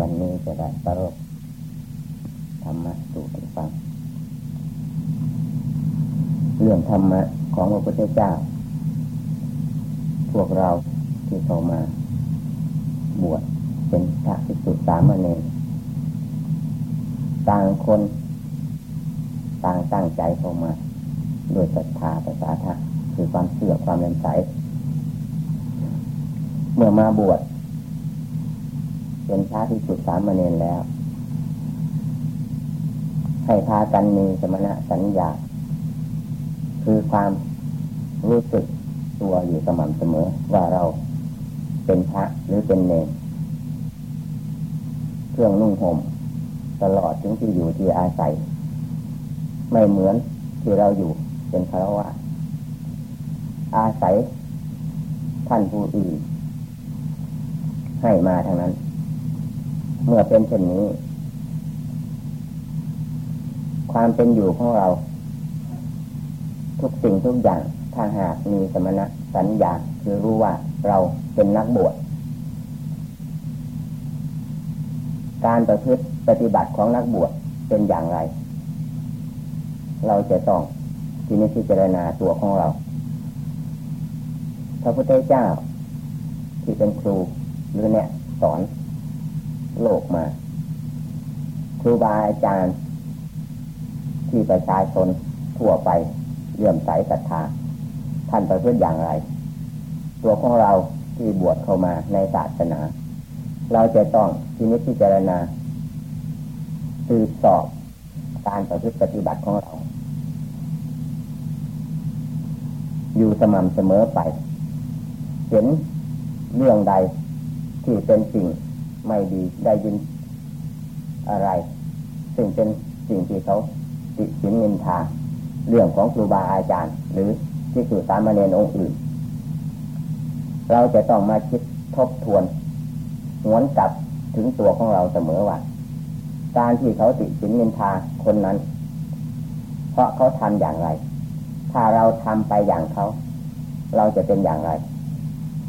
วันนี้จะได้ประรบธรรมะสู่กันฟัง เรื่องธรรมะของพระพุทธเจ้า พวกเราที่เข้ามา บวชเป็นพระภิกษุสามเณรต่างคนต่างตั้งใจเข้ามาโดยศรัทธาภาษาธรรมคือความเชื่อความเลื่อมใส เมื่อมาบวช เป็นพระที่สุดสามเณรแล้ว ให้พากันมีสมณะสัญญา คือความรู้สึกตัวอยู่สม่ำเสมอว่าเราเป็นพระหรือเป็นเนรเครื่องนุ่งห่มตลอดถึงที่อยู่ที่อาศัย ไม่เหมือนที่เราอยู่เป็นคารวะอาศัยท่านผู้อื่นให้มาทางนั้น เมื่อเป็นเช่นนี้ ความเป็นอยู่ของเรา ทุกสิ่งทุกอย่างถ้าหากมีสมณะสัญญาคือรู้ว่าเราเป็นนักบวชการประพฤติปฏิบัติของนักบวชเป็นอย่างไร เราจะต้องที่นี้พิจารณาตัวของเรา พระพุทธเจ้าที่เป็นครูหรือเนี่ยสอน โลกมา ครูบาอาจารย์ ที่ประชาชนทั่วไปเลื่อมใสศรัทธาท่านประพฤติอย่างไร ตัวของเราที่บวชเข้ามาในศาสนา เราจะต้องที่นิพพิจารณาสืบสอบการประพฤติปฏิบัติของเรา อยู่สม่ำเสมอไป เห็นเรื่องใดที่เป็นสิ่ง ไม่ดีได้ยินอะไร ซึ่งเป็นสิ่งที่เขาติสินนินทา เรื่องของครูบาอาจารย์ หรือที่คือสามเณรองค์อื่น เราจะต้องมาคิดทบทวนหวนกลับถึงตัวของเราเสมอว่าการที่เขาติสินนินทาคนนั้น เพราะเขาทำอย่างไร ถ้าเราทำไปอย่างเขา เราจะเป็นอย่างไร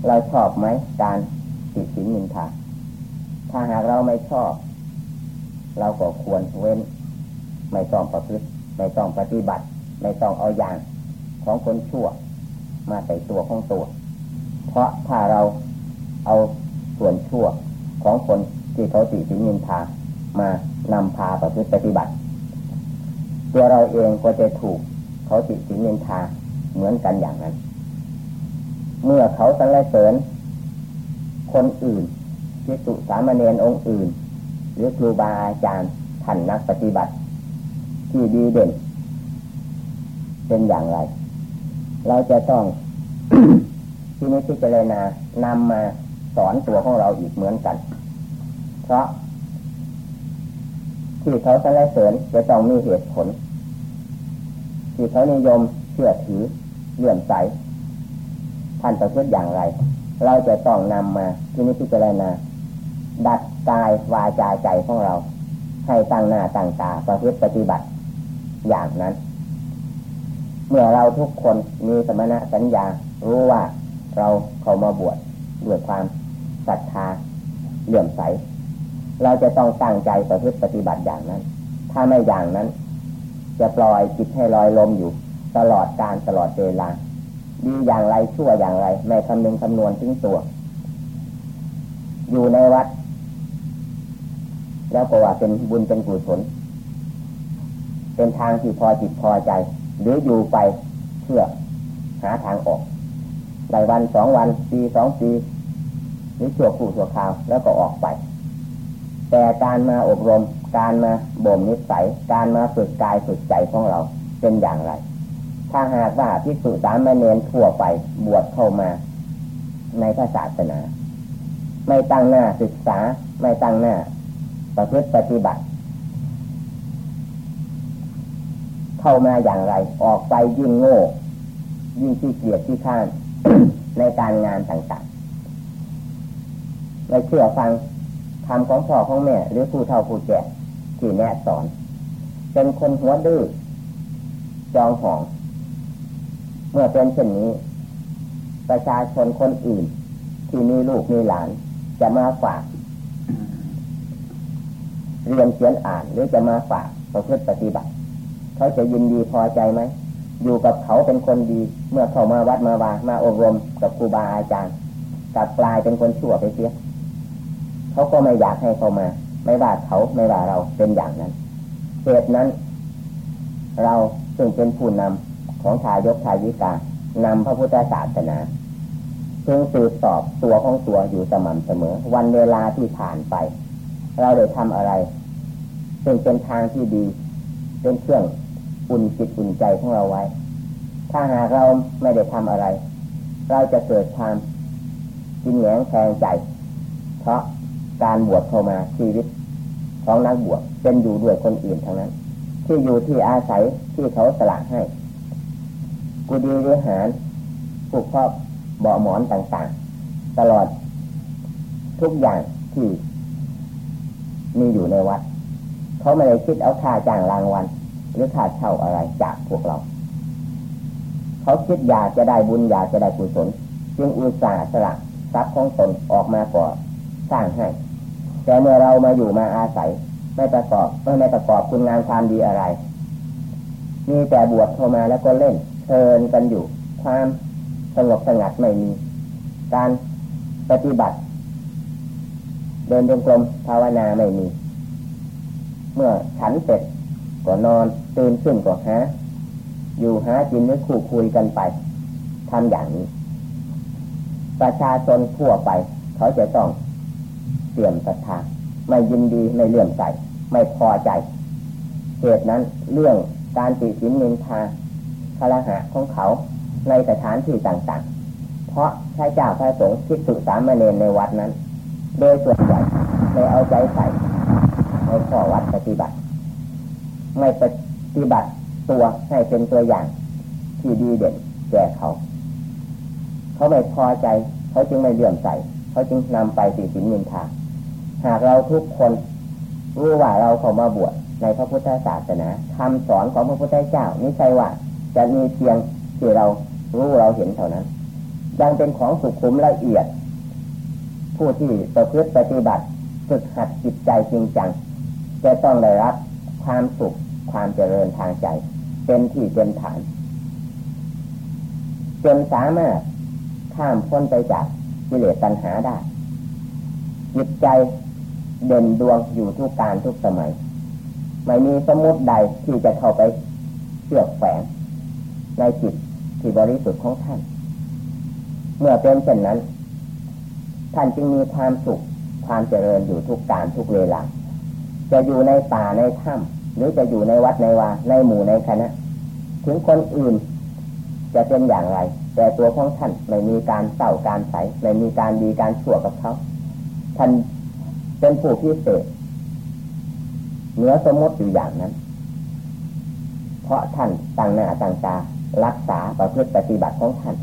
เราชอบไหมการติสินนินทา ถ้าหากเราไม่ชอบ เราก็ควรเว้น ไม่ต้องประพฤติไม่ต้องปฏิบัติ ไม่ต้องเอาอย่างของคนชั่ว มาใส่ตัวของตัว เพราะถ้าเราเอาส่วนชั่วของคนที่เขาติสินินทามานำพาประพฤติปฏิบัติ ตัวเราเองก็จะถูกเขาติสินินทาเหมือนกันอย่างนั้น เมื่อเขาสรรเสริญคนอื่น พิสุสามเณรองค์อื่น หรือครูบาอาจารย์ท่านนักปฏิบัติ ที่ดีเด่น เป็นอย่างไร เราจะต้องที่นี้พิจารณานำมาสอนตัวของเราอีกเหมือนกัน เพราะ ที่เขาสรรเสริญจะต้องมีเหตุผล ที่เขานิยมเชื่อถือเลื่อมใสท่านประพฤติอย่างไร เราจะต้องนำมาที่นี้พิจารณา ดัดกายวาจาใจของเรา ให้ตั้งหน้าตั้งตาประพฤติปฏิบัติอย่างนั้น เมื่อเราทุกคนมีสมณะสัญญา รู้ว่าเราเข้ามาบวชด้วยความศรัทธาเลื่อมใส เราจะต้องตั้งใจประพฤติปฏิบัติอย่างนั้น ถ้าไม่อย่างนั้น จะปล่อยจิตให้ลอยลมอยู่ ตลอดการตลอดเวลาดีอย่างไรชั่วอย่างไร ไม่คำนึงคำนวณถึงตัว อยู่ในวัด แล้วก็ว่าเป็นบุญเป็นกุศลเป็นทางที่พอจิตพอใจ หรืออยู่ไปเพื่อหาทางออกในวันสองวันปีสองปีหรือชั่วคู่ชั่วคราวแล้วก็ออกไป แต่การมาอบรม การมาบ่มนิสัย การมาฝึกกายฝึกใจของเราเป็นอย่างไร ถ้าหากว่าพิสุสามเณรทั่วไปบวชเข้ามา ในพระศาสนา ไม่ตั้งหน้าศึกษา ไม่ตั้งหน้า ประพฤติปฏิบัติ เข้ามาอย่างไร ออกไปยิ่งโง่ ยิ่งที่เกียดที่ข้านในการงานต่างๆไม่เชื่อฟังทำของพ่อของแม่หรือผู้เฒ่าผู้แก่ที่แนะสอน เป็นคนหัวดื้อจองหอง เมื่อเป็นเช่นนี้ ประชาชนคนอื่น ที่มีลูกมีหลาน จะมาฝาก เรียนเขียนอ่านหรือจะมาฝากประพฤติปฏิบัติ เขาจะยินดีพอใจไหมอยู่กับเขาเป็นคนดี เมื่อเขามาวัดมาวามาอบรมกับครูบาอาจารย์กลับกลายเป็นคนชั่วไปเสียเขาก็ไม่อยากให้เขามา ไม่ว่าเขาไม่ว่าเราเป็นอย่างนั้นเหตุนั้น เราซึ่งเป็นผู้นำของชายกชายิกานำพระพุทธศาสนาพึงสืบสอบตัวของตัวอยู่สม่ำเสมอ วันเวลาที่ผ่านไป เราได้ทำอะไรซึ่งเป็นทางที่ดี เป็นเครื่องอุ่นจิตอุ่นใจของเราไว้ ถ้าหากเราไม่ได้ทำอะไร เราจะเกิดความกินแหงแทงใจ เพราะการบวชเข้ามาชีวิตของนักบวชเป็นอยู่ด้วยคนอื่นทั้งนั้น ที่อยู่ที่อาศัยที่เขาสละให้ กุดีวิหารผูกครอบเบาหมอนต่างๆ ตลอด ทุกอย่างที่ มีอยู่ในวัดเขาไม่ได้คิดเอาค่าจ้างรางวัลหรือค่าเช่าอะไรจากพวกเรา เขาคิดอยากจะได้บุญอยากจะได้กุศลจึงอุตส่าห์สละทรัพย์ของตนออกมาก่อสร้างให้ แต่เมื่อเรามาอยู่มาอาศัย ไม่ประกอบไม่ไม่ประกอบคุณงานความดีอะไร มีแต่บวชเข้ามาแล้วก็เล่นเชิญกันอยู่ ความสงบสงัดไม่มี การปฏิบัติ เดินจงกรมภาวนาไม่มี เมื่อฉันเสร็จก็นอนตื่นขึ้นก็หาอยู่หากินหรือคู่คุยกันไปทำอย่างนี้ ประชาชนทั่วไป เขาจะต้องเสื่อมศรัทธาไม่ยินดีไม่เลื่อมใสไม่พอใจเหตุนั้นเรื่องการติสินนินทาคารหะของเขาในสถานที่ต่างๆ เพราะใช้เจ้าพระสงฆ์ทิสุสามเณรในวัดนั้น โดยส่วนใหญ่ไม่เอาใจใส่ในข้อวัดปฏิบัติ ไม่ปฏิบัติตัวให้เป็นตัวอย่างที่ดีเด่นแก่เขา เขาไม่พอใจ เขาจึงไม่เลื่อมใสเขาจึงนำไปติสินนินทาหากเราทุกคนรู้ว่าเราเข้ามาบวชในพระพุทธศาสนาคำสอนของพระพุทธเจ้านี่ใช่ว่า จะมีเพียงที่เรารู้เราเห็นเท่านั้น ยังเป็นของสุขุมละเอียด ผู้ที่ประพฤติปฏิบัติฝึกหัดจิตใจจริงจังจะต้องได้รับความสุขความเจริญทางใจ เป็นที่เป็นฐานจนสามารถข้ามพ้นไปจากกิเลสตัณหาได้จิตใจเด่นดวงอยู่ทุกการทุกสมัย ไม่มีสมุดใดที่จะเข้าไปเชื่อแฝงในจิตที่บริสุทธิ์ของท่าน เมื่อเป็นเช่นนั้น ท่านจึงมีความสุข ความเจริญอยู่ทุกการทุกเวลา จะอยู่ในป่าในถ้ำหรือจะอยู่ในวัดในวาในหมู่ในคณะ ถึงคนอื่นจะเป็นอย่างไร แต่ตัวของท่านไม่มีการเศร้าการใสไม่มีการดีการชั่วกับเขา ท่านเป็นผู้พิเศษเหนือสมมติอยู่อย่างนั้น เพราะท่านต่างหน้าต่างตารักษาประพฤติปฏิบัติของท่าน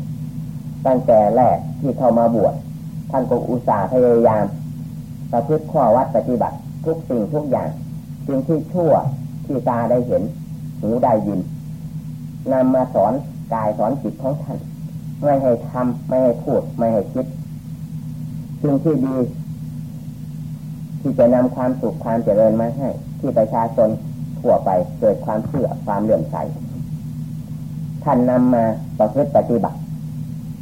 ตั้งแต่แรกที่เข้ามาบวช ท่านก็อุตส่าห์พยายามประพฤติข้อวัดปฏิบัติ ทุกสิ่งทุกอย่างสิ่งที่ชั่วที่ตาได้เห็น หูได้ยินนำมาสอนกายสอนจิตของท่านไม่ให้ทำไม่ให้พูดไม่ให้คิดสิ่งที่ดี ที่จะนำความสุขความเจริญมาให้ ที่ประชาชนทั่วไปเกิดความเชื่อความเลื่อมใสท่านนำมาประพฤติปฏิบัติ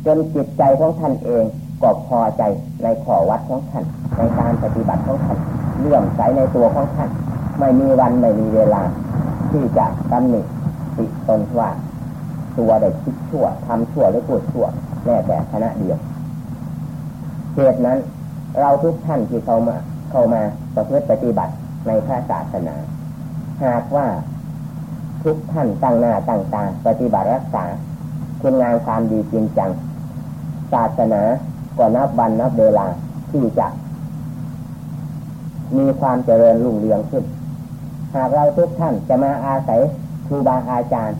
จนจิตใจของท่านเอง ก็พอใจในขอวัดของท่านในการปฏิบัติของท่านเลื่อมใสในตัวของท่านไม่มีวันไม่มีเวลา ที่จะตำหนิติตนว่า ตัวได้คิดชั่วทำชั่วหรือพูดชั่วแม้แต่คณะเดียวเหตุนั้น เราทุกท่านที่เข้ามาเข้ามาประพฤติปฏิบัติในพระศาสนา หากว่าทุกท่านตั้งหน้าตั้งตาปฏิบัติรักษาคุณงานความดีจริงจังศาสนา ก็นับวันนับเวลาที่จะมีความเจริญรุ่งเรืองขึ้น หากเราทุกท่านจะมาอาศัยครูบาอาจารย์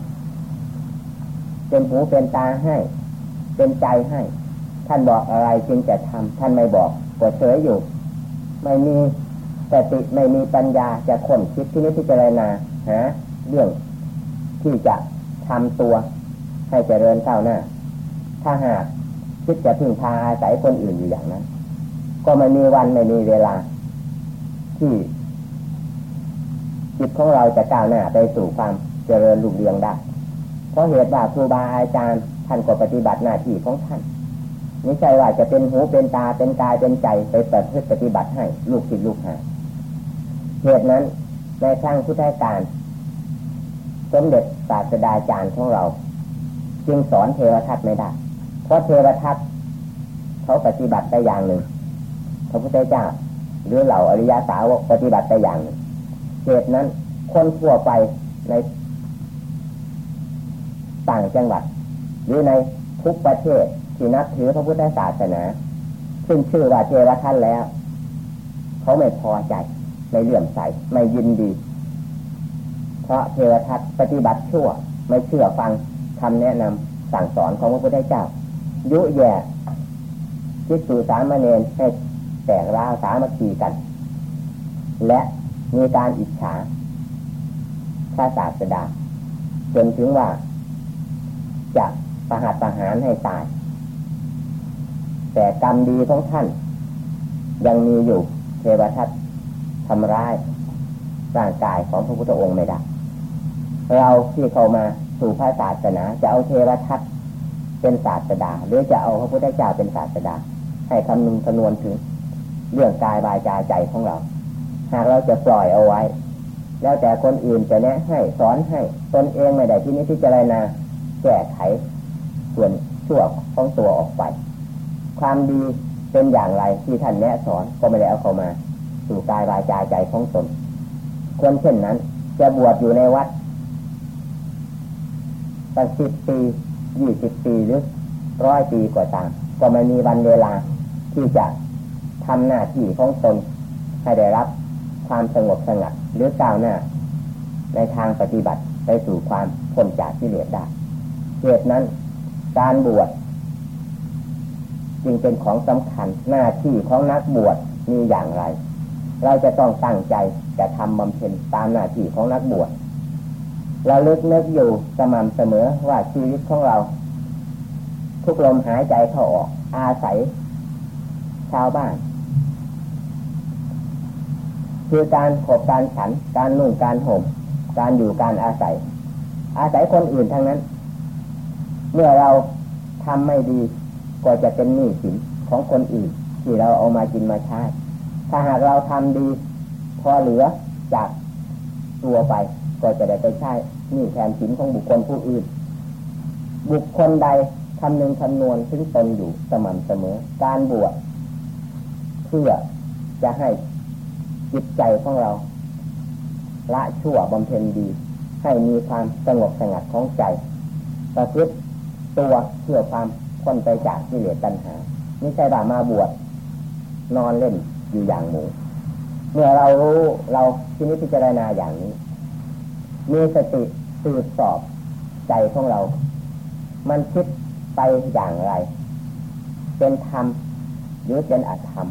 เป็นหูเป็นตาให้ เป็นใจให้ ท่านบอกอะไรจึงจะทำท่านไม่บอกก็เฉยอยู่ ไม่มีสติไม่มีปัญญาจะค้นคิดที่นี้พิจารณาหาเรื่องที่จะทำตัวให้เจริญก้าหน้า ถ้าหาก คิดจะพึ่งพาอาศัยคนอื่นอยู่อย่างนั้น ก็ไม่มีวันไม่มีเวลา ที่จิตของเราจะก้าวหน้าไปสู่ความเจริญรุ่งเรืองได้ เพราะเหตุว่าครูบาอาจารย์ท่านก็ปฏิบัติหน้าที่ของท่านไม่ใช่ว่าจะเป็นหูเป็นตาเป็นกายเป็นใจไปเปฏิบัติให้ลูกศิษย์ลูกหาเหตุนั้นในครั้งพุทธกาลสมเด็จศาสดาจารย์ของเรา จึงสอนเทวทัตไม่ได้ เพราะเทวทัตเขาปฏิบัติได้อย่างหนึ่งพระพุทธเจ้าหรือเหล่าอริยสาวกปฏิบัติได้อย่างหนึ่งเหตุนั้นคนทั่วไปในต่างจังหวัด หรือในทุกประเทศที่นับถือพระพุทธศาสนา ซึ่งชื่อว่าเทวทัตแล้ว เขาไม่พอใจไม่เลื่อมใสไม่ยินดี เพราะเทวทัตปฏิบัติชั่ว ไม่เชื่อฟังคำแนะนำสั่งสอนของพระพุทธเจ้า ยุแย่คิดสู่สามเณรให้แตกร้าวสามัคคีกัน และมีการอิจฉาพระศาสดาจนถึงว่า จะประหัตประหารให้ตาย แต่กรรมดีของท่าน ยังมีอยู่เทวทัตทำร้ายร่างกายของพระพุทธองค์ไม่ได้ เราที่เข้ามาสู่พระศาสนาจะเอาเทวทัต เป็นศาสดาหรือจะเอาพระพุทธเจ้าเป็นศาสดา ให้คำนึงคำนวณถึง เรื่องกายบายใจใจของเรา หากเราจะปล่อยเอาไว้ แล้วแต่คนอื่นจะแนะให้สอนให้ตนเองไม่ได้ที่นี้ที่จะไรนาแก้ไข ส่วนชั่วของตัวออกไป ความดีเป็นอย่างไรที่ท่านแนะสอนก็ไม่ได้เอาเข้ามา สู่กายวายใจใจของตนคนเช่นนั้น จะบวชอยู่ในวัดตั้งสิบปี ยี่สิบปีหรือร้อยปีกว่าต่างก็ไม่มีวันเวลาที่จะทำหน้าที่ของตนให้ได้รับความสงบสงัดหรือก้าวหน้า ในทางปฏิบัติไปสู่ความพ้นจากที่เหลือได้เหตุนั้น การบวชจึงเป็นของสำคัญหน้าที่ของนักบวชมีอย่างไร เราจะต้องตั้งใจจะทำบำเพ็ญตามหน้าที่ของนักบวช เราลึกนึกอยู่สม่ำเสมอว่าชีวิตของเรา ทุกลมหายใจเข้าออก อาศัย ชาวบ้าน คือการขบการฉัน การนุ่งการห่ม การอยู่การอาศัย อาศัยคนอื่นทั้งนั้น เมื่อเราทำไม่ดี ก็จะเป็นหนี้สินของคนอื่น ที่เราเอามากินมาใช้ถ้าหากเราทำดี พอเหลือจากตัวไป ก็จะได้ไปใช้นี่แทนสินของบุคคลผู้อื่น บุคคลใดคำนึงคำนวณถึงตนอยู่สม่ำเสมอ การบวชเพื่อจะให้จิตใจของเรา ละชั่วบำเพ็ญดี ให้มีความสงบสงัดของใจประพฤติตัวเพื่อความพ้นไปจากที่เหลือตัณหาไม่ใช่ว่ามาบวชนอนเล่นอยู่อย่างหมูเมื่อเรารู้เราที่นี้พิจารณาอย่างนี้ มีสติสืบสอบใจของเรา มันคิดไปอย่างไร เป็นธรรมหรือเป็นอธรรม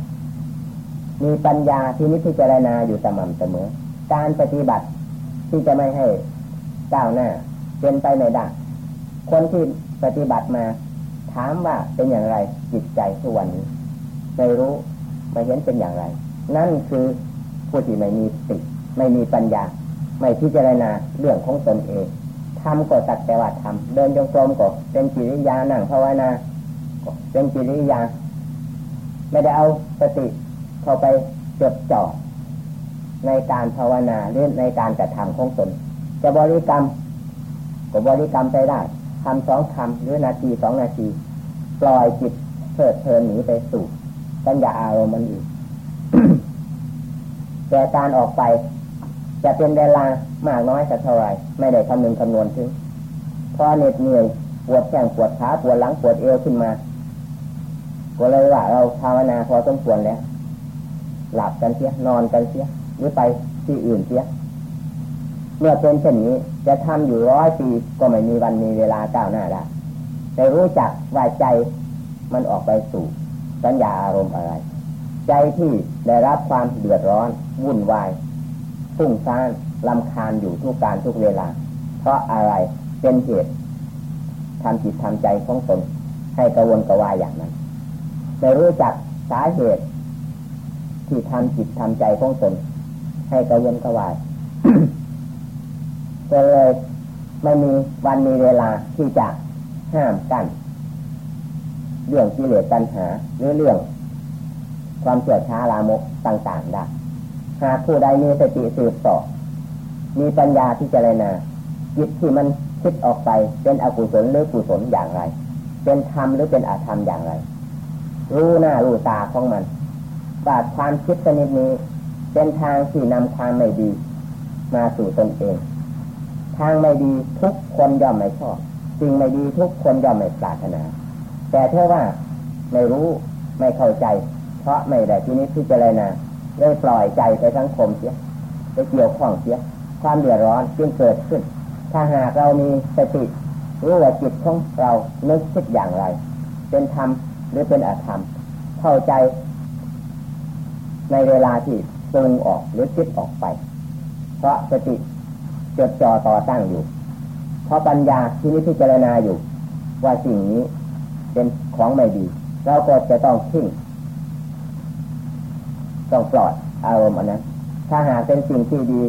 มีปัญญาที่นี้พิจารณาอยู่สม่ำเสมอ การปฏิบัติที่จะไม่ให้ก้าวหน้า เป็นไปไม่ได้คนที่ปฏิบัติมา ถามว่าเป็นอย่างไรจิตใจทุกวันนี้ไม่รู้ไม่เห็นเป็นอย่างไร นั่นคือผู้ที่ไม่มีสติไม่มีปัญญา ไม่พิจารณาเรื่องของตนเองทำก็สักแต่ว่าทำเดินจงกรมก็เป็นจิริยานั่งภาวนาก็เป็นจิริยา ไม่ได้เอาสติเข้าไปจดจ่อในการภาวนาหรือในการกระทำของตนจะบริกรรมก็บริกรรมไปได้ทำสองคำหรือนาทีสองนาที ปล่อยจิตเพิดเพลินหนีไปสู่ปัญญาอารมณ์มันอีกแต่การออกไป จะเป็นเวลามากน้อยสักเท่าไรไม่ได้คำนึงคำนวณถึงพอเหน็ดเหนื่อยปวดแข้งปวดขาปวดหลังปวดเอวขึ้นมา ก็เลยว่าเราภาวนาพอสมควรแล้ว หลับกันเสียนอนกันเสียหรือไปที่อื่นเสียเมื่อเป็นเช่นนี้จะทำอยู่ร้อยปีก็ไม่มีวันมีเวลาก้าวหน้าได้แต่รู้จักว่าใจมันออกไปสู่สัญญาอารมณ์อะไร ใจที่ได้รับความเดือดร้อนวุ่นวาย ฟุ้งซ่านลำคาญอยู่ทุกการทุกเวลา เพราะอะไรเป็นเหตุทำจิตทำใจของตนให้กระวนกระวายอย่างนั้นได้รู้จักสาเหตุ ที่ทำจิตทำใจของตนให้กระวนกระวายก็เลยไม่มีวันมีเวลาที่จะห้ามกัน เรื่องกิเลสตัณหาหรือเรื่องความเสื่อช้าลามกต่างๆได้ หากผู้ใดมีสติสืบสอบมีปัญญาที่จะเรนาจิตที่มันคิดออกไปเป็นอกุศลหรือกุศลอย่างไร เป็นธรรมหรือเป็นอาธรรมอย่างไร รู้หน้ารู้ตาของมันบาดความคิดชนิดนี้ เป็นทางที่นำความไม่ดี มาสู่ตนเอง ทางไม่ดีทุกคนย่อมไม่ชอบสิ่งไม่ดีทุกคนย่อมไม่ปรารถนา แต่เท่าว่าไม่รู้ไม่เข้าใจ เพราะไม่ได้ที่นี้ที่จะเลยนะ เลยปล่อยใจไปทั้งคมเสียไปเกี่ยวข้องเสีย ความเดือดร้อนจึงเกิดขึ้น ถ้าหากเรามีสติรู้ว่าจิตของเรานึกคิดอย่างไร เป็นธรรมหรือเป็นอธรรม เข้าใจ ในเวลาที่ปรุงออกหรือคิดออกไป เพราะสติจดจ่อต่อตั้งอยู่ เพราะปัญญาที่นี้พิจารณาอยู่ ว่าสิ่งนี้เป็นของไม่ดี เราก็จะต้องทิ้ง ต้องปลอดอารมณ์อันนั้น ถ้าหากเป็นสิ่งที่ดี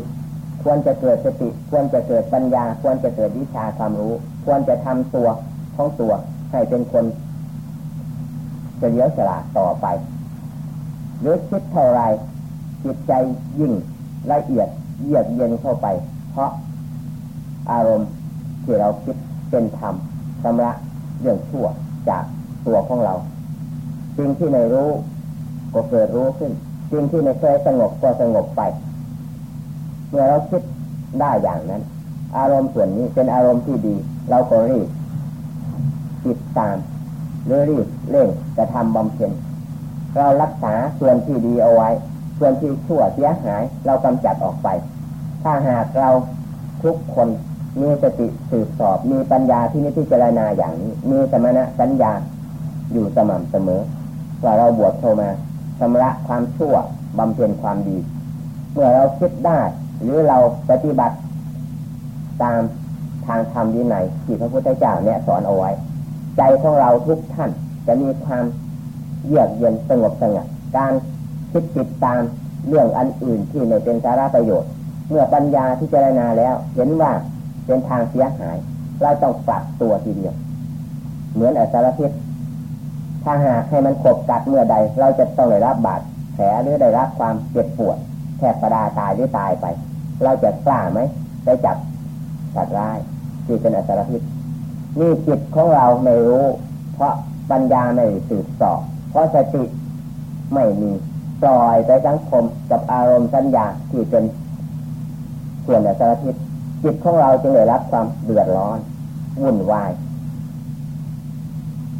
ควรจะเกิดสติ ควรจะเกิดปัญญา ควรจะเกิดวิชาความรู้ ควรจะทำตัวของตัวให้เป็นคนจะเลี้ยวฉลาดต่อไป หรือคิดเท่าไรจิตใจยิ่งละเอียดเยือกเย็นเข้าไป เพราะอารมณ์ที่เราคิดเป็นธรรมชำระเรื่องชั่วจากตัวของเราสิ่งที่ไม่รู้ก็เกิดรู้ขึ้น สิ่งที่ไม่เคยสงบก็สงบไป เมื่อเราคิดได้อย่างนั้น อารมณ์ส่วนนี้เป็นอารมณ์ที่ดี เราก็รีบติดตามหรือรีบเร่งจะทำบำเพ็ญเรารักษาส่วนที่ดีเอาไว้ ส่วนที่ชั่วเสียหาย เรากำจัดออกไป ถ้าหากเราทุกคนมีสติสืบสอบ มีปัญญาที่นิพพานาอย่างนี้ มีสมณะสัญญาอยู่สม่ำเสมอ ว่าเราบวชเข้ามา ชำระความชั่วบำเพ็ญความดี เมื่อเราคิดได้ หรือเราปฏิบัติ ตามทางธรรมวินัยที่พระพุทธเจ้าเนี่ยสอนเอาไว้ ใจของเราทุกท่านจะมีความเยือกเย็นสงบสงัดการคิดติดตามเรื่องอันอื่นที่ไม่เป็นสาระประโยชน์ เมื่อปัญญาที่เจรณาแล้ว เห็นว่าเป็นทางเสียหาย เราต้องปรับตัวทีเดียว เหมือนอสารพิษ ถ้าหากให้มันขบกัดเมื่อใด เราจะต้องได้รับบาดแผลหรือได้รับความเจ็บปวดแทบประดาตายหรือตายไป เราจะกล้าไหมได้จับสัตว์ร้ายที่เป็นอัตรพิษนี่จิตของเราไม่รู้ เพราะปัญญาไม่สืบสอบเพราะสติไม่มีปล่อยไปสังคมกับอารมณ์สัญญาที่เป็นส่วนอัตรพิษจิตของเราจึงได้รับความเดือดร้อนวุ่นวาย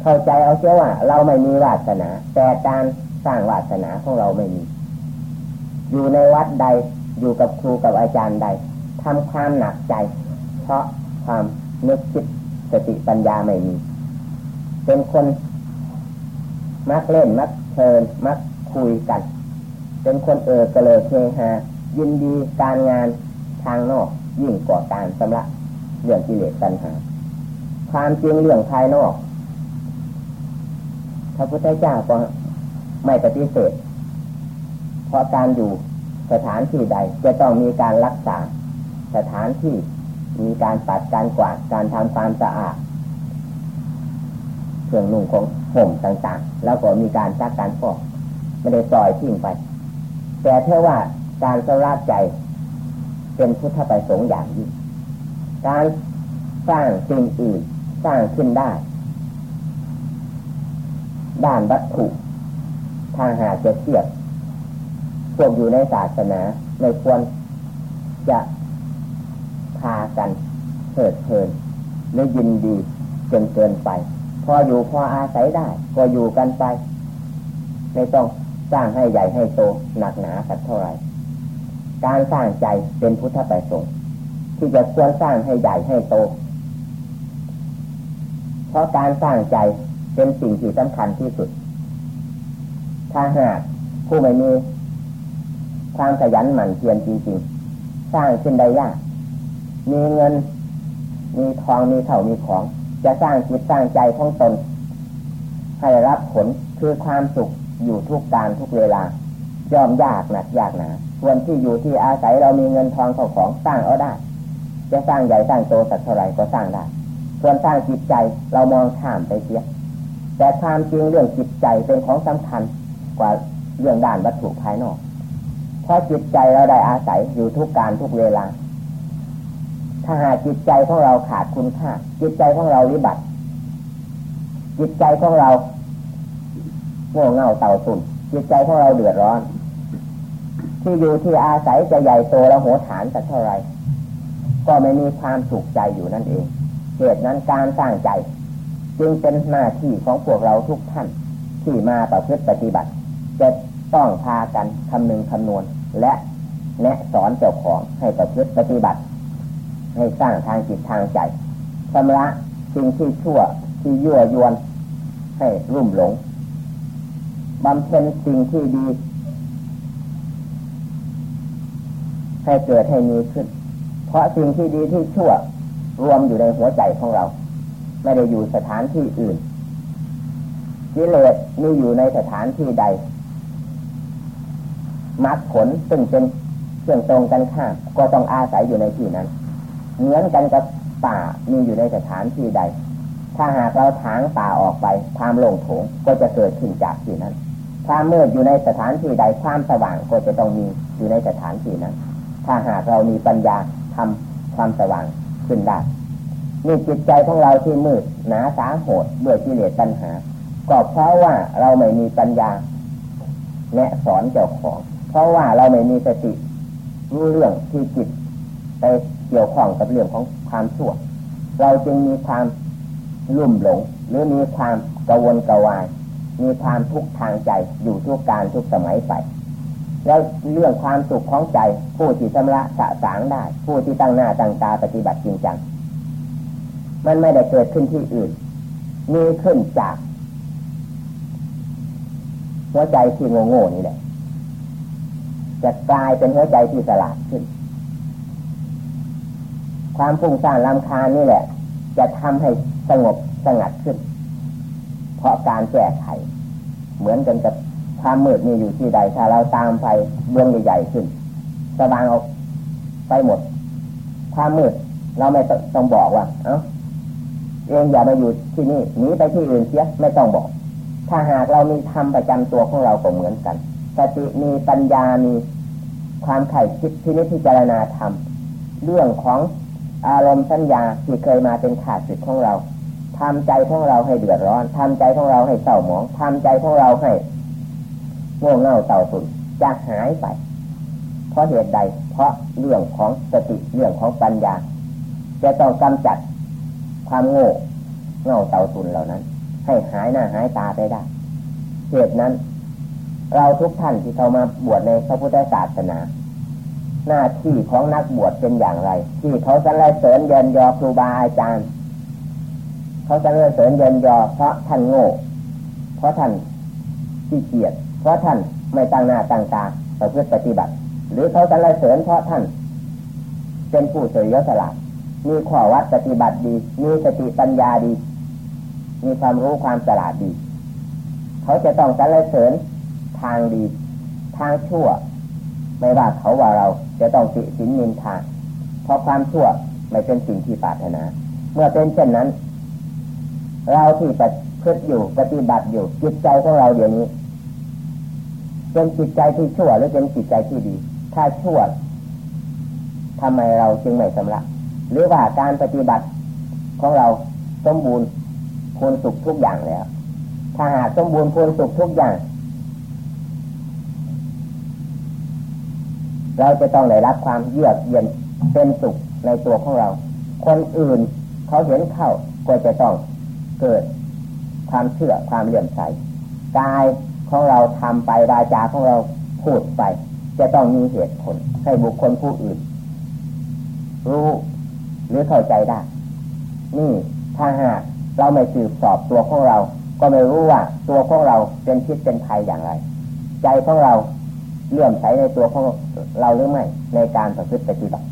เข้าใจเอาเชื่อว่า เราไม่มีวาสนา แต่การสร้างวาสนาของเราไม่มี อยู่ในวัดใดอยู่กับครูกับอาจารย์ใดทำความหนักใจ เพราะความนึกคิดสติปัญญาไม่มี เป็นคน มักเล่นมักเชิญมักคุยกัน เป็นคนเออกระเลยเฮฮายินดีการงานทางนอก ยิ่งกว่าการสำระเรื่องกิเลสตัณหาความจริงเรื่องภายนอก พระพุทธเจ้าก็ไม่ปฏิเสธ เพราะการอยู่สถานที่ใด จะต้องมีการรักษา สถานที่มีการปัดการกวาดการทำความสะอาดเครื่องนุ่งของห่มต่างๆ แล้วก็มีการซักการฟอกไม่ได้ปล่อยทิ้งไป แต่เท่ว่าการสลาดใจเป็นพุทธประสงค์อย่างยิ่งการสร้างสิ่งอื่นสร้างขึ้นได้ ด้านวัตถุทางหาจะเทียบพวกอยู่ในศาสนาไม่ควรจะพากันเถิดเพลินและยินดีจนเกินไป พออยู่พออาศัยได้ ก็อยู่กันไป ไม่ต้องสร้างให้ใหญ่ให้โตหนักหนาสักเท่าไหร่การสร้างใจเป็นพุทธประสงค์ที่จะควรสร้างให้ใหญ่ให้โต เพราะการสร้างใจ เป็นสิ่งที่สำคัญที่สุด ถ้าหากผู้ไม่มีความขยันหมั่นเพียรจริงๆ สร้างขึ้นได้ยาก มีเงิน มีทอง มีเท่ามีของ จะสร้างจิตสร้างใจของตน ให้รับผลคือความสุขอยู่ทุกการทุกเวลายอมยากหนักยากหนาส่วนที่อยู่ที่อาศัยเรามีเงินทองเข้าของสร้างเอาได้ จะสร้างใหญ่สร้างโตสักเท่าไรก็สร้างได้ ส่วนสร้างจิตใจเรามองข้ามไปเสีย แต่ความจริงเรื่องจิตใจเป็นของสำคัญกว่าเรื่องด้านวัตถุภายนอก เพราะจิตใจเราได้อาศัยอยู่ทุกการทุกเวลา ถ้าหากจิตใจของเราขาดคุณค่า จิตใจของเราลิบัติ จิตใจของเราโง่เง่าเต่าตุนจิตใจของเราเดือดร้อน ที่อยู่ที่อาศัยจะใหญ่โตและโหฐานสักเท่าไรก็ไม่มีความสุขใจอยู่นั่นเองเหตุนั้นการสร้างใจ จึงเป็นหน้าที่ของพวกเราทุกท่าน ที่มาประพฤติปฏิบัติ จะต้องพากันคำนึงคำนวณ และแนะสอนเจ้าของให้ประพฤติปฏิบัติ ให้สร้างทางจิตทางใจชำระสิ่งที่ชั่วที่ยั่วยวน ให้รุ่มหลงบำเพ็ญสิ่งที่ดีให้เกิดให้มีขึ้น เพราะสิ่งที่ดีที่ชั่วรวมอยู่ในหัวใจของเรา ไม่ได้อยู่สถานที่อื่นกิเลสมีอยู่ในสถานที่ใดมรรคผลซึ่งเป็นเครื่องตรงกันข้ามก็ต้องอาศัยอยู่ในที่นั้น เหมือนกันกับป่ามีอยู่ในสถานที่ใด ถ้าหากเราถางป่าออกไปความโล่งโถงก็จะเกิดขึ้นจากที่นั้นความมืดอยู่ในสถานที่ใดความสว่างก็จะต้องมีอยู่ในสถานที่นั้น ถ้าหากเรามีปัญญาทำความสว่างขึ้นได้ นี่จิตใจของเราที่มืดหนาสาโหดด้วยกิเลสปัญหา ก็เพราะว่าเราไม่มีปัญญาแนะสอนเจ้าของ เพราะว่าเราไม่มีสติรู้เรื่องที่จิตไปเกี่ยวข้องกับเรื่องของความชั่ว เราจึงมีความลุ่มหลง หรือมีความกวลกวาย มีความทุกข์ทางใจอยู่ทุกการทุกสมัยไปแล้วเรื่องความสุขของใจ ผู้ที่ชำระสะสางได้ ผู้ที่ตั้งหน้าตั้งตาปฏิบัติจริงจัง มันไม่ได้เกิดขึ้นที่อื่น มีขึ้นจากหัวใจที่โง่โง่นี่แหละ จะกลายเป็นหัวใจที่สลาดขึ้น ความฟุ้งซ่านลำคาญนี่แหละ จะทำให้สงบสงัดขึ้น เพราะการแก้ไข เหมือนกันกับความมืดมีอยู่ที่ใด ถ้าเราตามไปเบื้องใหญ่ๆขึ้นสว่างออกไปหมด ความมืดเราไม่ต้องบอกว่า เอ้า เองอย่ามาอยู่ที่นี่หนีไปที่อื่นเสียไม่ต้องบอก ถ้าหากเรามีธรรมประจำตัวของเราก็เหมือนกันสติมีปัญญามีความไข่คิดที่นิพจารณาธรรมเรื่องของอารมณ์สัญญาที่เคยมาเป็นขาดสิทธิ์ของเราทำใจของเราให้เดือดร้อนทำใจของเราให้เศร้าหมองทำใจของเราให้ง่วงเง่าเต่าสุนจะหายไป เพราะเหตุใด เพราะเรื่องของสติเรื่องของปัญญา จะต้องกำจัด ความโง่เง่าเต่าสุนเหล่านั้น ให้หายหน้าหายตาไปได้เหตุนั้น เราทุกท่านที่เข้ามาบวชในพระพุทธศาสนา หน้าที่ของนักบวชเป็นอย่างไร ที่เขาสรรเสริญเยินยอครูบาอาจารย์เขาจะเลื่อนเสริญเยินยอเพราะท่านโง่ เพราะท่านขี้เกียจเพราะท่านไม่ตั้งหน้าตั้งตาประพฤติปฏิบัติ หรือเขาจะเลื่อนเสริญเพราะท่าน เป็นผู้เฉลียวฉลาด มีข้อวัดปฏิบัติดี มีสติปัญญาดี มีความรู้ความฉลาดดี เขาจะต้องสรรเสริญทางดี ทางชั่ว ไม่ว่าเขาว่าเราจะต้องติสินนินทาเพราะความชั่วไม่เป็นสิ่งที่ปรารถนา เมื่อเป็นเช่นนั้น เราที่ปฏิพฤติอยู่ปฏิบัติอยู่จิตใจของเราเดี๋ยวนี้เป็นจิตใจที่ชั่วหรือเป็นจิตใจที่ดี ถ้าชั่วทำไมเราจึงไม่สำลัก หรือว่าการปฏิบัติของเราสมบูรณ์พูนสุขทุกอย่างแล้ว ถ้าหากสมบูรณ์พูนสุขทุกอย่าง เราจะต้องได้รับความเยือกเย็นเป็นสุขในตัวของเรา คนอื่นเขาเห็นเข้าก็จะต้องเกิดความเชื่อความเลื่อมใสกายของเราทำไปวาจาของเราพูดไป จะต้องมีเหตุผลให้บุคคลผู้อื่น รู้ หรือเข้าใจได้ นี่ถ้าหากเราไม่สืบสอบตัวของเรา ก็ไม่รู้ว่าตัวของเราเป็นพิษเป็นภัยอย่างไร ใจของเราเลื่อมใสในตัวของเราหรือไม่ ในการประพฤติปฏิบัติ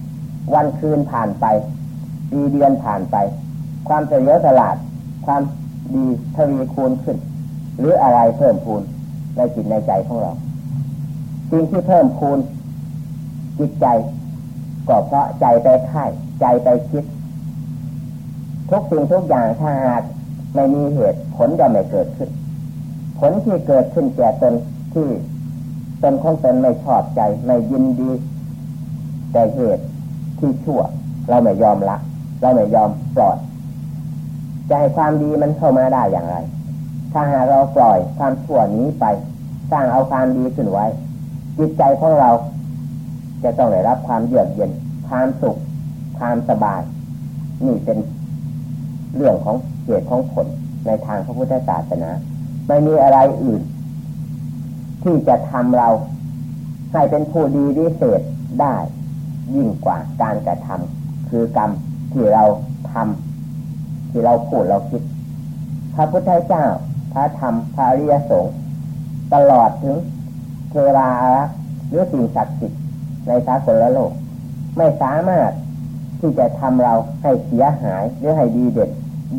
วันคืนผ่านไปปีเดือนผ่านไป ความเฉลียวฉลาด ความดีทวีคูณขึ้น หรืออะไรเพิ่มพูนในจิตในใจของเราสิ่งที่เพิ่มพูนจิตใจก็เพราะใจไปค่าย ใจไปคิด ทุกสิ่งทุกอย่างถ้าหากไม่มีเหตุผลจะไม่เกิดขึ้น ผลที่เกิดขึ้นแก่ตนที่ตนของตนไม่ชอบใจไม่ยินดี แต่เหตุที่ชั่ว เราไม่ยอมละ เราไม่ยอมปล่อยจะให้ความดีมันเข้ามาได้อย่างไร ถ้าหากเราปล่อยความชั่วนี้ไป สร้างเอาความดีขึ้นไว้ จิตใจของเรา จะต้องได้รับความเยือกเย็นความสุข ความสบาย นี่เป็นเรื่องของเหตุของผลในทางพระพุทธศาสนา ไม่มีอะไรอื่น ที่จะทำเราให้เป็นผู้ดีวิเศษได้ยิ่งกว่าการกระทำคือกรรมที่เราทำที่เราพูดเราคิด พระพุทธเจ้า พระธรรม พระอริยสงฆ์ตลอดถึงเทวาอารักษ์หรือสิ่งศักดิ์สิทธิ์ในสากลโลก ไม่สามารถ ที่จะทำเราให้เสียหายหรือให้ดีเด็ด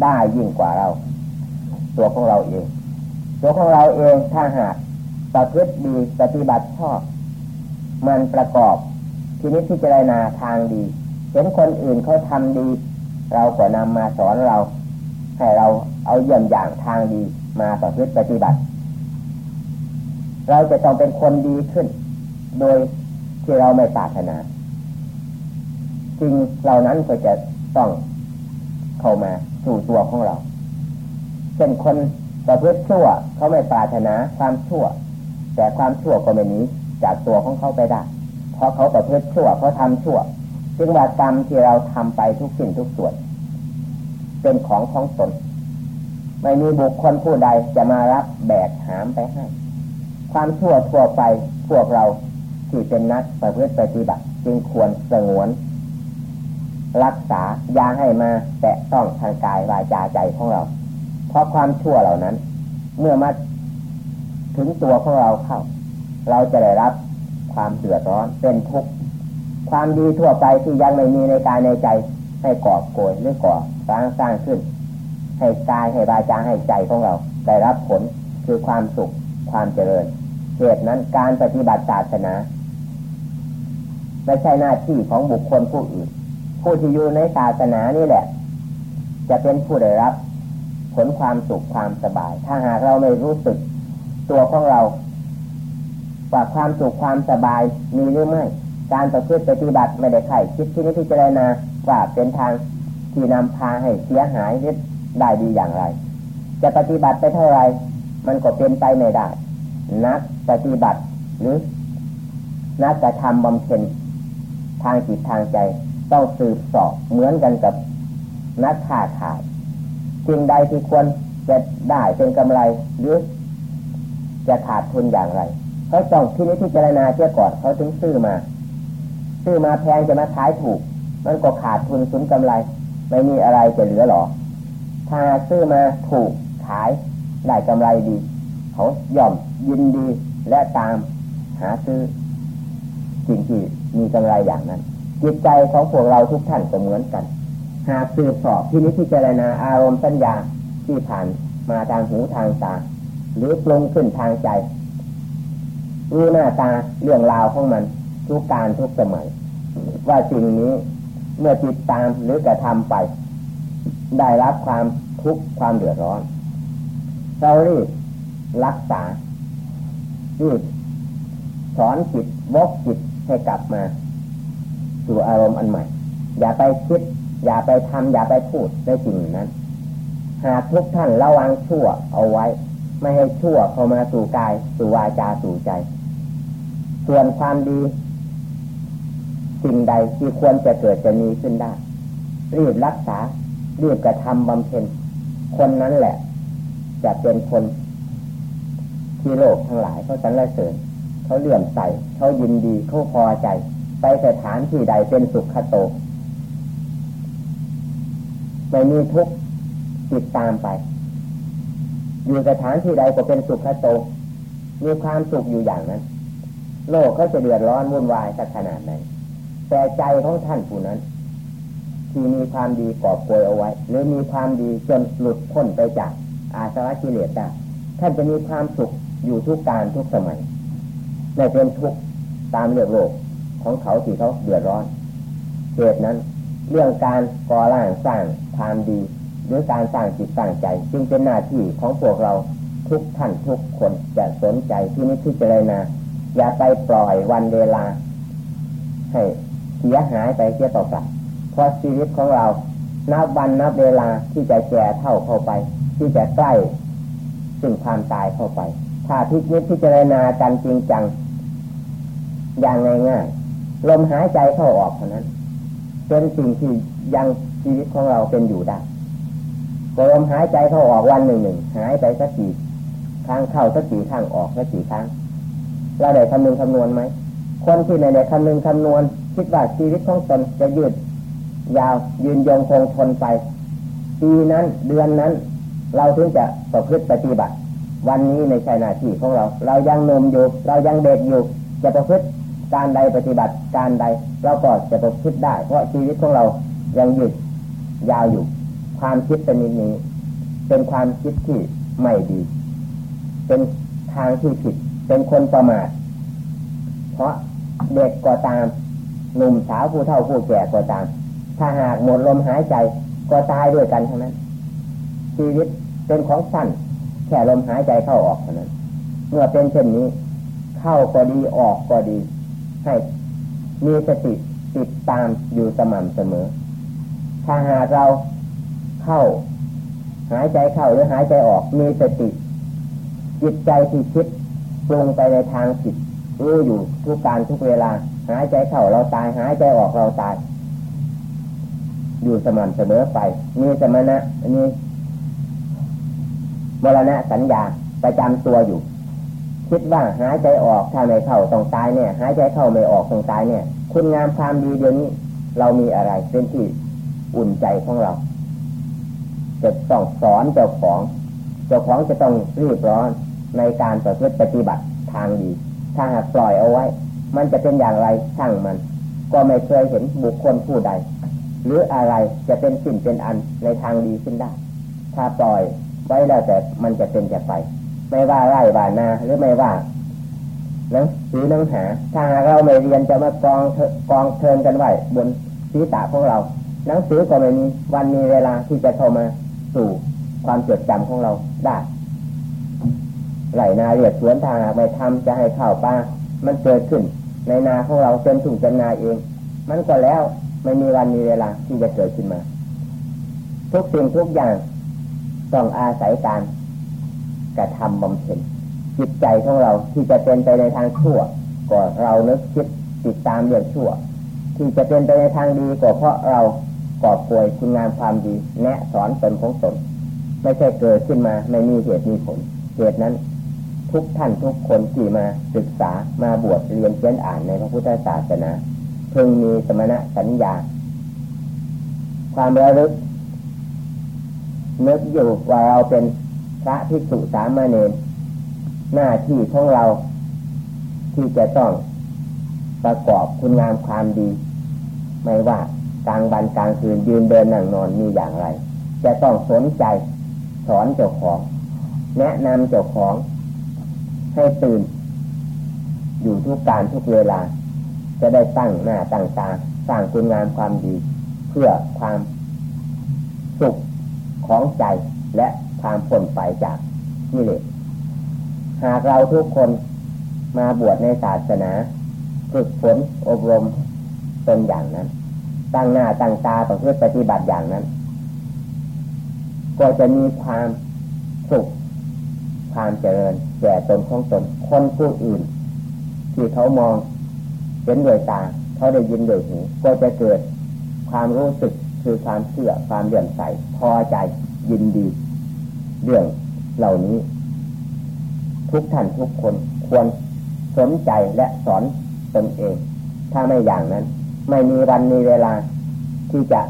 ได้ยิ่งกว่าเรา ตัวของเราเอง ตัวของเราเองถ้าหากประพฤติดีปฏิบัติชอบ มันประกอบทีนี้พิจารณาทางดี เห็นคนอื่นเขาทำดี เราก็นำมาสอนเรา ให้เราเอาเยี่ยมอย่างทางดีมาประพฤติปฏิบัติ เราจะต้องเป็นคนดีขึ้น โดยที่เราไม่ปรารถนา จริงเหล่านั้นก็จะต้องเข้ามาสู่ตัวของเรา เช่นคนประพฤติชั่วเขาไม่ปรารถนาความชั่ว แต่ความชั่วก็ไม่นี้จากตัวของเขาไปได้ เพราะเขาประพฤติชั่วเขาทำชั่ว จึงว่ากรรมที่เราทำไปทุกสิ่งทุกส่วน เป็นของของตน ไม่มีบุคคลผู้ใดจะมารับแบกหามไปให้ ความชั่วทั่วไปพวกเราที่เป็นนักประพฤติปฏิบัติ จึงควรสงวน รักษาอย่าให้มาแตะต้องทางกายวาจาใจของเรา เพราะความชั่วเหล่านั้น เมื่อมาถึงตัวของเราเข้า เราจะได้รับความเดือดร้อนเป็นทุกข์ความดีทั่วไปที่ยังไม่มีในกายในใจ ให้ก่อโกยหรือก่อสร้างสร้างขึ้น ให้กายให้วาจาให้ใจของเรา ได้รับผลคือความสุขความเจริญเหตุนั้นการปฏิบัติศาสนาไม่ใช่หน้าที่ของบุคคลผู้อื่น ผู้ที่อยู่ในศาสนานี่แหละ จะเป็นผู้ได้รับ ผลความสุขความสบาย ถ้าหากเราไม่รู้สึก ตัวของเราว่าความสุขความสบายมีหรือไม่ การประพฤติปฏิบัติไม่ได้ไข่คิดที่นี้พิจารณาว่าเป็นทางที่นำพาให้เสียหายได้ดีอย่างไร จะปฏิบัติไปเท่าไรมันก็เป็นไปไม่ได้ นักปฏิบัติหรือนักกระทำบำเพ็ญทางจิตทางใจ ต้องสืบสอบเหมือนกันกับนักค้าขายสิ่งใดที่ควรจะได้เป็นกำไรหรือจะขาดทุนอย่างไรเขาต้องที่นี้ที่เจรณาเจ้าก่อนเขาถึงซื้อมา ซื้อมาแพงจะมาขายถูก มันก็ขาดทุนสูญกำไร ไม่มีอะไรจะเหลือหรอถ้าซื้อมาถูกขายได้กำไรดี เขายอมยินดีและตามหาซื้อสิ่งที่มีกำไรอย่างนั้น จิตใจของพวกเราทุกท่านก็เหมือนกัน หากสืบสอบที่นี้ที่เจรณาอารมณ์สัญญาที่ผ่านมาทางหูทางตา หรือปรุงขึ้นทางใจรู้หน้าตาเรื่องราวของมัน ทุกการทุกสมัย ว่าสิ่งนี้เมื่อจิตตามหรือกระทำไป ได้รับความทุกข์ความเดือดร้อน เรารีบรักษารีบสอนจิตวกจิตให้กลับมา สู่อารมณ์อันใหม่ อย่าไปคิด อย่าไปทำอย่าไปพูดในสิ่งนั้น หากทุกท่านระวังชั่วเอาไว้ ไม่ให้ชั่วเข้ามาสู่กาย สู่วาจาสู่ใจ ส่วนความดี สิ่งใดที่ควรจะเกิดจะมีขึ้นได้ รีบรักษา รีบกระทำบำเพ็ญ คนนั้นแหละ จะเป็นคนที่โลกทั้งหลายเขาสรรเสริญเขาเลื่อมใสเขายินดีเขาพอใจ ไปสถานที่ใดเป็นสุขโตไม่มีทุกข์ติดตามไป อยู่สถานที่ใดก็เป็นสุขโตมีความสุขอยู่อย่างนั้น โลกเขาจะเดือดร้อนวุ่นวายสักขนาดไหนแต่ใจของท่านผู้นั้น ที่มีความดีกอบโกยเอาไว้ หรือมีความดีจนหลุดพ้นไปจาก อาสวะกิเลสได้ท่านจะมีความสุขอยู่ทุกการทุกสมัยไม่เป็นทุกข์ตามเรื่องโลก ของเขาที่เขาเดือดร้อนเหตุนั้น เรื่องการก่อร่างสร้างทานดีหรือการสร้างจิตสร้างใจ จึงเป็นหน้าที่ของพวกเราทุกท่านทุกคนจะสนใจที่นี้ที่เจริญนาอย่าไปปล่อยวันเวลา ให้เสียหายไปเสียต่อไปเพราะชีวิตของเรา นับวันนับเวลาที่จะแก่เท่าเข้าไป ที่จะใกล้ถึงความตายเข้าไป ถ้าพิจิตพิจารณากันจริงจังอย่างง่าย ลมหายใจเข้าออกเท่านั้น เป็นสิ่งที่ยังชีวิตของเราเป็นอยู่ได้ลมหายใจเข้าออกวันหนึ่งหนึ่งหายไปสักกี่ครั้งเข้าสักกี่ครั้งออกสักกี่ครั้งเราได้คำนึงคำนวณไหมคนที่ไม่ได้คำนึงคำนวณ คิดว่าชีวิตของตนจะยืด ยาวยืนยงคงทนไปปีนั้นเดือนนั้น เราถึงจะประพฤติปฏิบัติ วันนี้ในชายนาที่ของเรา เรายังนมอยู่ เรายังเด็กอยู่ จะประพฤติ การใดปฏิบัติการใดเราก็จะประพฤติได้ เพราะชีวิตของเรายังยืดยาวอยู่ ความคิดเป็นนี้ เป็นความคิดที่ไม่ดี เป็นทางที่ผิด เป็นคนประมาทเพราะเด็กก็ตามหนุ่มสาวผู้เฒ่าผู้แก่ก็ตาม ถ้าหากหมดลมหายใจก็ตายด้วยกันทั้งนั้น ชีวิตเป็นของสั้นแค่ลมหายใจเข้าออกเท่านั้น เมื่อเป็นเช่นนี้ เข้าก็ดีออกก็ดี ให้มีสติติดตามอยู่สม่ำเสมอ ถ้าหากเราเข้า หายใจเข้าหรือหายใจออก มีสติ จิตใจที่คิดปรุงไปในทางผิดรู้อยู่ทุกการทุกเวลา หายใจเข้าเราตาย หายใจออกเราตาย อยู่สม่ำเสมอไปมีสมณะมีมรณะสัญญาประจำตัวอยู่ คิดว่าหายใจออกถ้าไม่เข้าต้องตายเนี่ยหายใจเข้าไม่ออกต้องตายเนี่ย คุณงามความดีเดี๋ยวนี้ เรามีอะไรเป็นที่อุ่นใจของเรา จะต้องสอนเจ้าของ เจ้าของจะต้องรีบร้อนในการประพฤติปฏิบัติทางดี ถ้าหากปล่อยเอาไว้ มันจะเป็นอย่างไรช่างมัน ก็ไม่เคยเห็นบุคคลผู้ใด หรืออะไรจะเป็นสิ่งเป็นอันในทางดีขึ้นได้ ถ้าปล่อยไว้แล้วแต่มันจะเป็นจะไป ไม่ว่าไร่ว่านาหรือไม่ว่าหนังสือหนังหาถ้าเราไม่เรียนจะมากองกองเทินกันไว้บนศีรษะของเรา หนังสือก็ไม่มีวันมีเวลาที่จะเข้ามาสู่ความจดจำของเราได้ไหลนาเรียกสวนทางไม่ทำจะให้ข้าวปลามันเกิดขึ้น ในนาของเราเป็นถุงจำนาเอง มันก็แล้วไม่มีวันมีเวลาที่จะเกิดขึ้นมา ทุกสิ่งทุกอย่างต้องอาศัยการ กระทำบำเพ็ญจิตใจของเราที่จะเป็นไปในทางชั่ว ก็เรานึกคิดติดตามเรื่องชั่ว ที่จะเป็นไปในทางดีก็เพราะเรากอบป่วยคุณงามความดี แนะสอนตนของตนไม่ใช่เกิดขึ้นมาไม่มีเหตุมีผลเหตุนั้น ทุกท่านทุกคนที่มาศึกษามาบวชเรียนเขียนอ่านในพระพุทธศาสนาเพิ่งมีสมณะสัญญา ความระลึกนึกอยู่ว่าเราเป็น ระภิกษุสามเณรหน้าที่ของเรา ที่จะต้องประกอบคุณงามความดี ไม่ว่ากลางวันกลางคืนยืนเดินนั่งนอนมีอย่างไร จะต้องสนใจสอนเจ้าของ แนะนำเจ้าของ ให้ตื่น อยู่ทุกการทุกเวลา จะได้ตั้งหน้าตั้งตาสร้างคุณงามความดี เพื่อความสุขของใจและ ความพ้นไปจากนี่เลยหากเราทุกคนมาบวชในศาสนาฝึกฝนอบรมเป็นอย่างนั้น ตั้งหน้าตั้งตาประพฤติปฏิบัติอย่างนั้น ก็จะมีความสุขความเจริญแก่ตนของตนคนผู้อื่น ที่เขามองเห็นด้วยตาเขาได้ยินด้วยหูก็จะเกิดความรู้สึกคือความเชื่อความเลื่อมใสพอใจยินดี เรื่องเหล่านี้ ทุกท่านทุกคนควรสนใจและสอนตนเอง ถ้าไม่อย่างนั้น ไม่มีวันมีเวลาที่จะ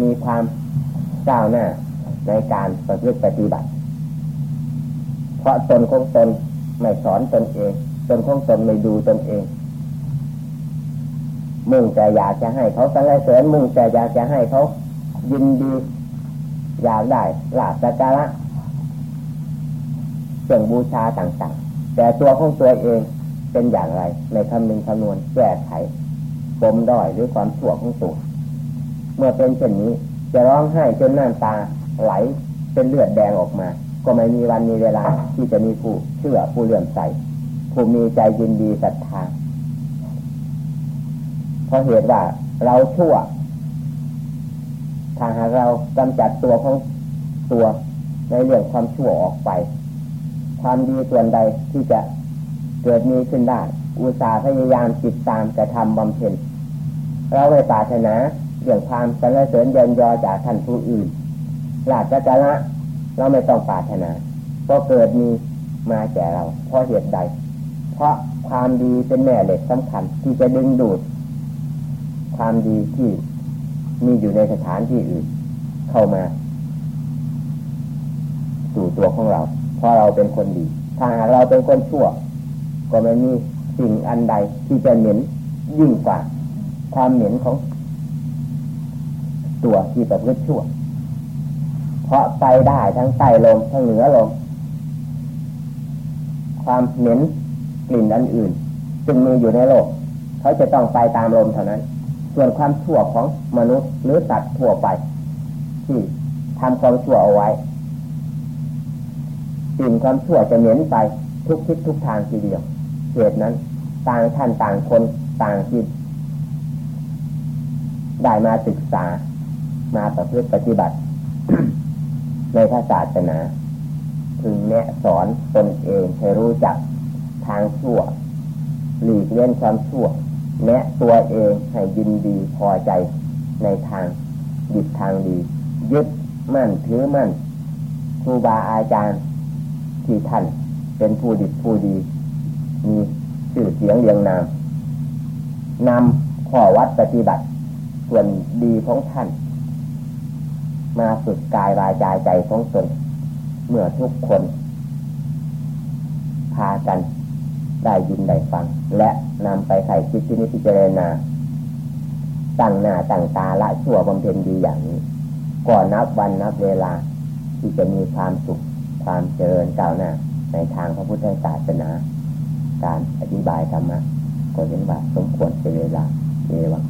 มีความก้าวหน้าในการประพฤติปฏิบัติ เพราะตนของตนไม่สอนตนเอง ตนของตนไม่ดูตนเอง มุ่งแต่อยากจะให้เขาสรรเสริญมุ่งแต่อยากจะให้เขายินดี อยากได้ลาบการะเสื่งบูชาต่างๆ แต่ตัวของตัวเองเป็นอย่างไร ในคำนึงคำนวณแก้ไขปมด้อยหรือความชั่วของตัว เมื่อเป็นเช่นนี้ จะร้องไห้จนน้ำตาไหลเป็นเลือดแดงออกมา ก็ไม่มีวันมีเวลาที่จะมีผู้เชื่อผู้เลื่อมใสผู้มีใจยินดีศรัทธาเพราะเหตุว่าเราชั่ว ถ้าหากเรากำจัดตัวของตัวในเรื่องความชั่วออกไป ความดีส่วนใดที่จะเกิดมีขึ้นได้ อุตสาห์พยายามจิตตามจะทำบำเพ็ญเราไม่ปรารถนาเรื่องความสรรเสริญเยินยอจากท่านผู้อื่นหลาดจะละเราไม่ต้องปรารถนาเพราะเกิดมีมาแก่เราเพราะเหตุใด เพราะความดีเป็นแม่เหล็กสำคัญที่จะดึงดูด ความดีที่ มีอยู่ในสถานที่อื่น เข้ามาสู่ตัวของเรา เพราะเราเป็นคนดี ถ้าหากเราเป็นคนชั่ว ก็ไม่มีสิ่งอันใดที่จะเหม็นยิ่งกว่าความเหม็นของตัวที่ประพฤติชั่ว เพราะไปได้ทั้งใต้ลมทั้งเหนือลมความเหม็นกลิ่นอันอื่นจึงมีอยู่ในโลก เขาจะต้องไปตามลมเท่านั้น ส่วนความชั่วของมนุษย์หรือสัตว์ทั่วไป ที่ทำความชั่วเอาไว้สิ่งความชั่วจะเหม็นไปทุกทิศทุกทางทีเดียวเหตุนั้น ต่างท่านต่างคนต่างจิตได้มาศึกษา มาประพฤติปฏิบัติ ในพระศาสนาถึงแนะสอนตนเองให้รู้จักทางชั่ว หลีกเลี่ยงความชั่ว แนะตัวเองให้ยินดีพอใจในทางดิบทางดี ยึดมั่นถือมั่นครูบาอาจารย์ที่ท่านเป็นผู้ดิบผู้ดี มีชื่อเสียงเรียงนามนำข้อวัดปฏิบัติ ส่วนดีของท่าน มาสุดกายวายใจใจของตนเมื่อทุกคน พากัน ได้ยินได้ฟัง และนำไปใส่คิดที่นิพจารณาตั้งหน้าตั้งตาละชั่วบำเพ็ญดีอย่างนี้ก่อนนับวันนับเวลาที่จะมีความสุขความเจริญก้าวหน้า ในทางพระพุทธศาสนา การอธิบายธรรมะก็เห็นว่าสมควรเป็นเวลาเอวัง